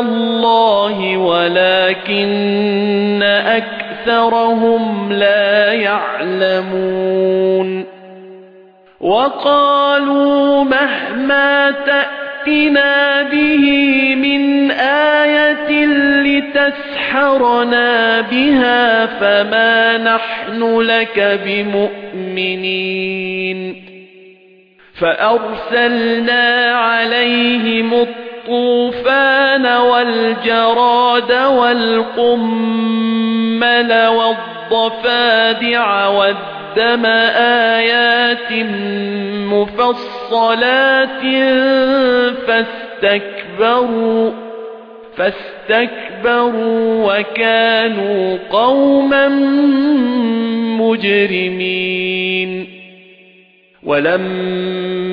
اللَّهِ وَلَكِنَّ أَكْثَرَهُمْ لَا يَعْلَمُونَ. وَقَالُوا مَهْمَا تَأْتِنَا بِهِ مِنْ آيَةٍ لِتَسْحَرَنَا بِهَا فَمَا نَحْنُ لَكَ بِمُؤْمِنِينَ. فَأَرْسَلْنَا عَلَيْهِمُ الطُّوفَانَ وَالْجَرَادَ وَالْقُمَّلَ وَالضَّفَادِعَ وَالدَّمَ آيَاتٍ مُفَصَّلَاتٍ فَاسْتَكْبَرُوا فَاسْتَكْبَرُوا وَكَانُوا قَوْمًا مُجْرِمِينَ وَلَمَّا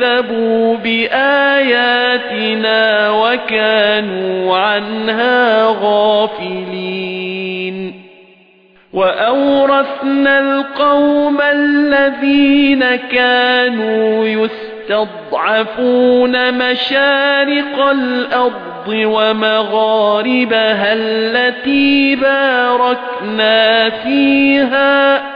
كَذَّبُوا بِآيَاتِنَا وَكَانُوا عَنْهَا غَافِلِينَ وَأَوْرَثْنَا الْقَوْمَ الَّذِينَ كَانُوا يُسْتَضْعَفُونَ مَشَارِقَ الْأَرْضِ وَمَغَارِبَهَا الَّتِي بَارَكْنَا فِيهَا